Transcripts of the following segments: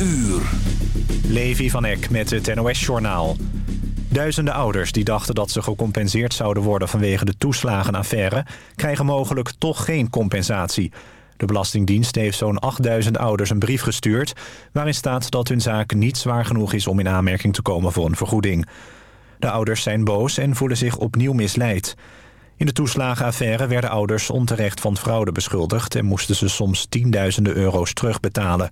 uur. Levi van Eck met het NOS-journaal. Duizenden ouders die dachten dat ze gecompenseerd zouden worden... vanwege de toeslagenaffaire... krijgen mogelijk toch geen compensatie. De Belastingdienst heeft zo'n 8000 ouders een brief gestuurd... waarin staat dat hun zaak niet zwaar genoeg is om in aanmerking te komen voor een vergoeding. De ouders zijn boos en voelen zich opnieuw misleid. In de toeslagenaffaire werden ouders onterecht van fraude beschuldigd... en moesten ze soms tienduizenden euro's terugbetalen...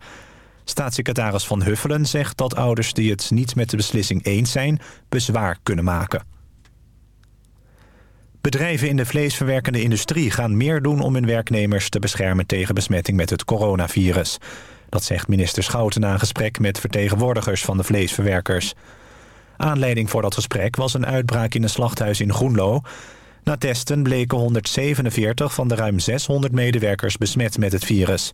Staatssecretaris Van Huffelen zegt dat ouders die het niet met de beslissing eens zijn... bezwaar kunnen maken. Bedrijven in de vleesverwerkende industrie gaan meer doen om hun werknemers te beschermen tegen besmetting met het coronavirus. Dat zegt minister Schouten na een gesprek met vertegenwoordigers van de vleesverwerkers. Aanleiding voor dat gesprek was een uitbraak in een slachthuis in Groenlo. Na testen bleken 147 van de ruim 600 medewerkers besmet met het virus.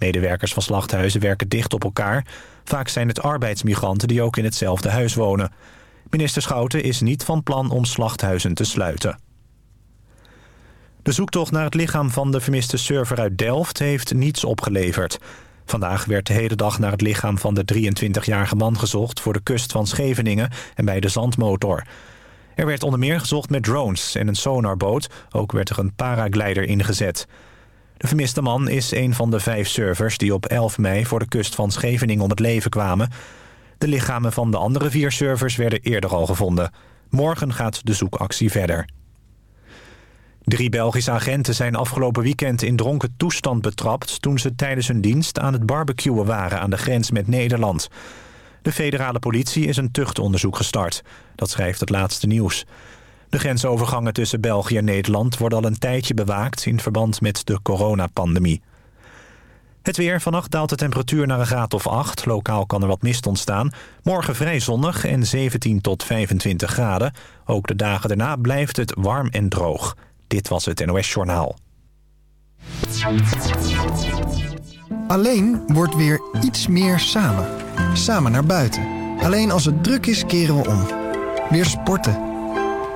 Medewerkers van slachthuizen werken dicht op elkaar. Vaak zijn het arbeidsmigranten die ook in hetzelfde huis wonen. Minister Schouten is niet van plan om slachthuizen te sluiten. De zoektocht naar het lichaam van de vermiste server uit Delft heeft niets opgeleverd. Vandaag werd de hele dag naar het lichaam van de 23-jarige man gezocht... voor de kust van Scheveningen en bij de zandmotor. Er werd onder meer gezocht met drones en een sonarboot. Ook werd er een paraglider ingezet. De vermiste man is een van de vijf surfers die op 11 mei voor de kust van Scheveningen om het leven kwamen. De lichamen van de andere vier surfers werden eerder al gevonden. Morgen gaat de zoekactie verder. Drie Belgische agenten zijn afgelopen weekend in dronken toestand betrapt... toen ze tijdens hun dienst aan het barbecuen waren aan de grens met Nederland. De federale politie is een tuchtonderzoek gestart. Dat schrijft het laatste nieuws. De grensovergangen tussen België en Nederland worden al een tijdje bewaakt... in verband met de coronapandemie. Het weer. Vannacht daalt de temperatuur naar een graad of 8. Lokaal kan er wat mist ontstaan. Morgen vrij zonnig en 17 tot 25 graden. Ook de dagen daarna blijft het warm en droog. Dit was het NOS Journaal. Alleen wordt weer iets meer samen. Samen naar buiten. Alleen als het druk is keren we om. Weer sporten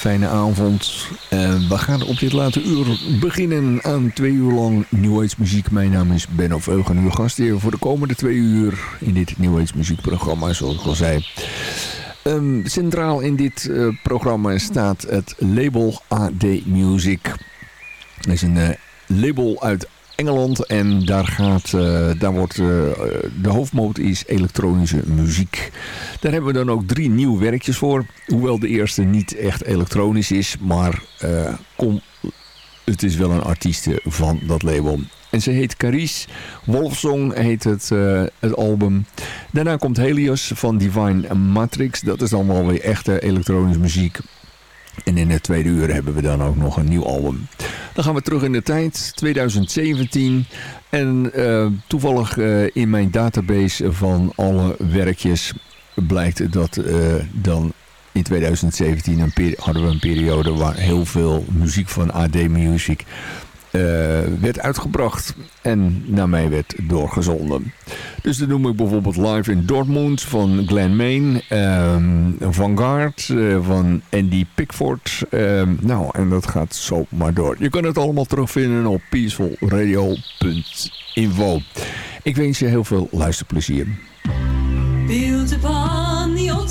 fijne avond. Uh, we gaan op dit late uur beginnen aan twee uur lang New Age muziek. Mijn naam is Benno Veugen, uw gastheer voor de komende twee uur in dit New Age muziekprogramma, zoals ik al zei. Um, centraal in dit uh, programma staat het label AD Music. Dat is een uh, label uit Engeland. En daar, gaat, uh, daar wordt uh, de hoofdmoot is elektronische muziek. Daar hebben we dan ook drie nieuwe werkjes voor. Hoewel de eerste niet echt elektronisch is. Maar uh, kom, het is wel een artieste van dat label. En ze heet Caris. Wolfsong heet het, het album. Daarna komt Helios van Divine Matrix. Dat is wel weer echte elektronische muziek. En in het tweede uur hebben we dan ook nog een nieuw album. Dan gaan we terug in de tijd, 2017. En uh, toevallig uh, in mijn database van alle werkjes blijkt dat uh, dan in 2017 een hadden we een periode waar heel veel muziek van AD Music uh, werd uitgebracht en naar mij werd doorgezonden. Dus dan noem ik bijvoorbeeld Live in Dortmund van Glenn Main, um, Vanguard uh, van Andy Pickford. Um, nou, en dat gaat zo maar door. Je kan het allemaal terugvinden op peacefulradio.info. Ik wens je heel veel luisterplezier. Upon the old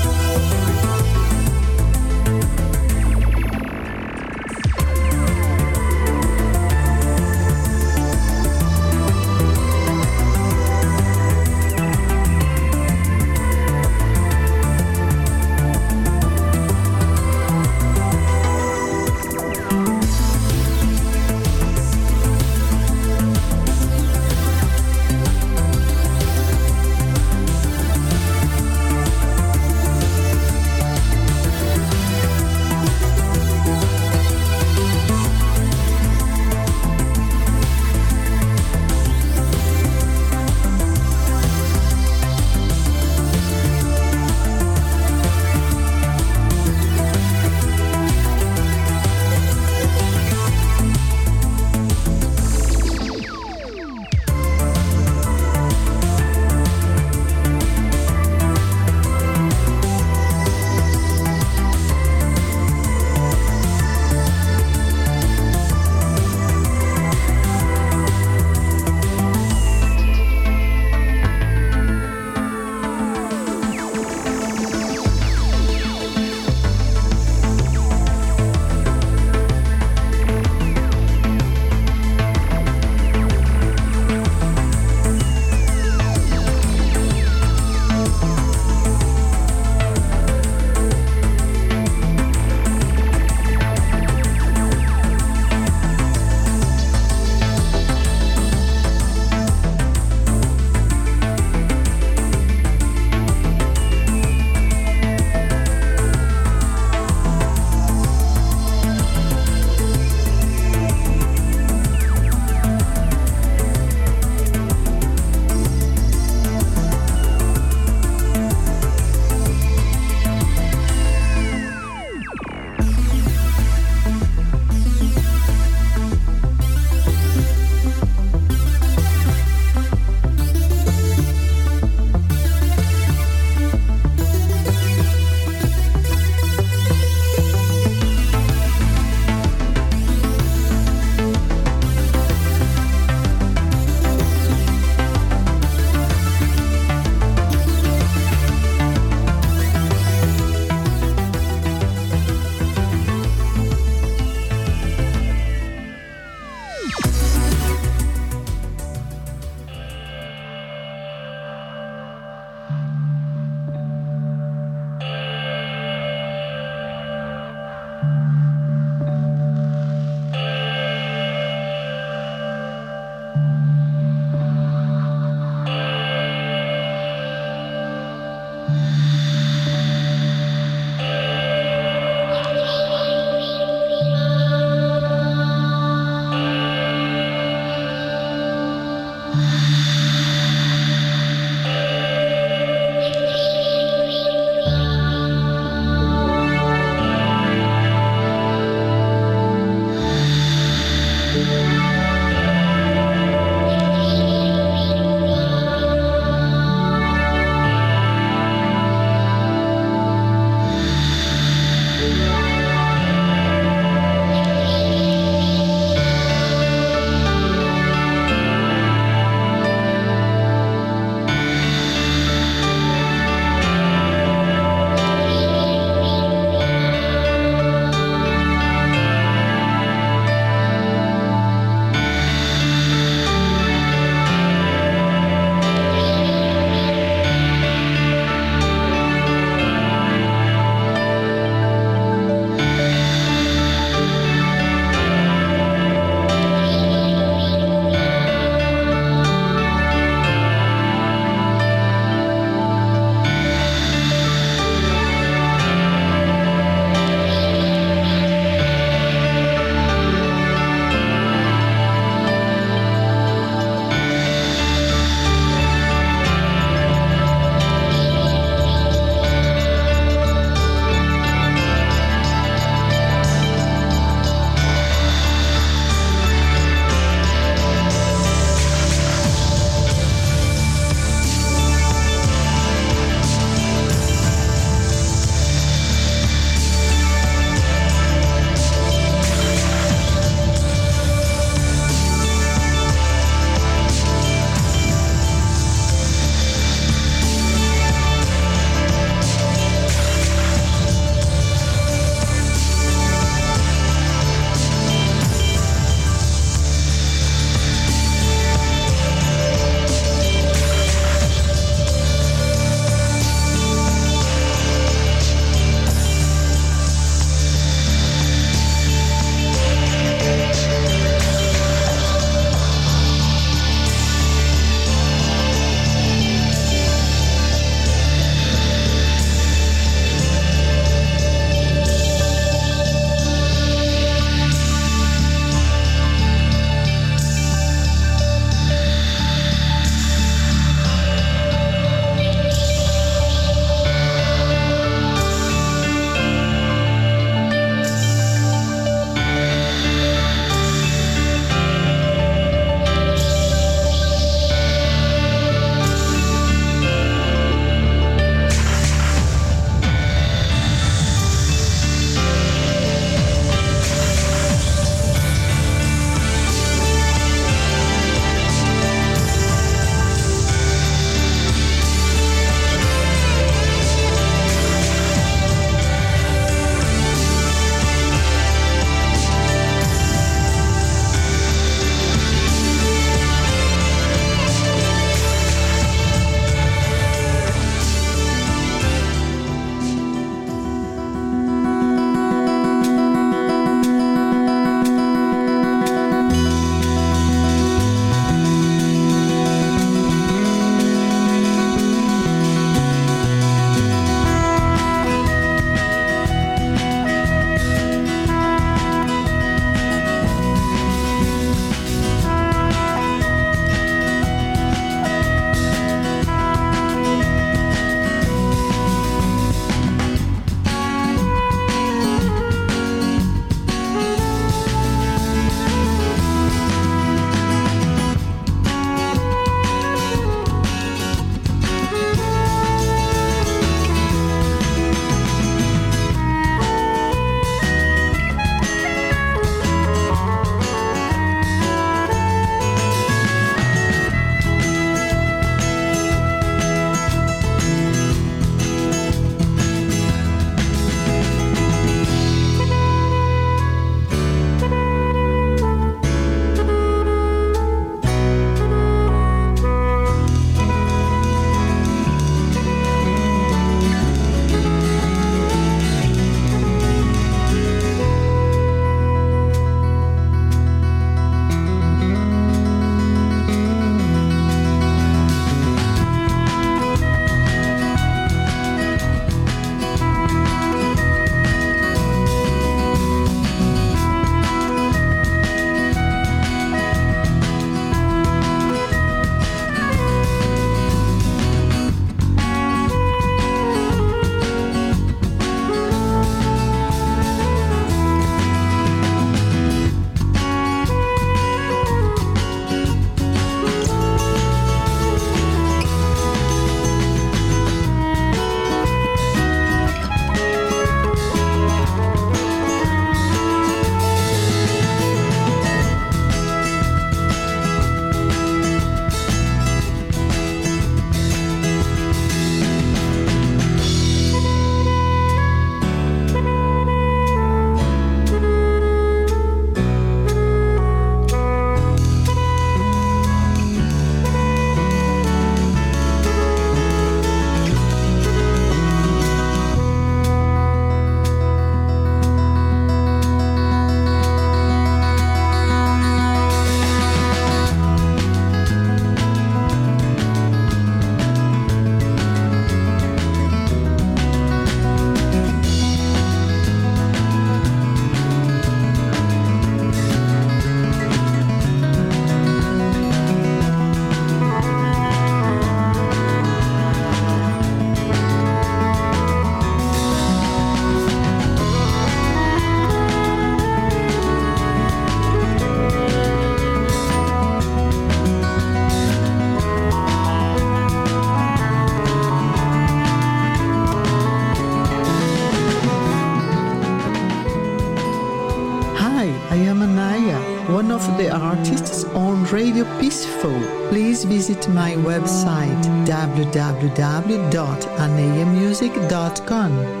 Radio Peaceful. Please visit my website www.anayamusic.com.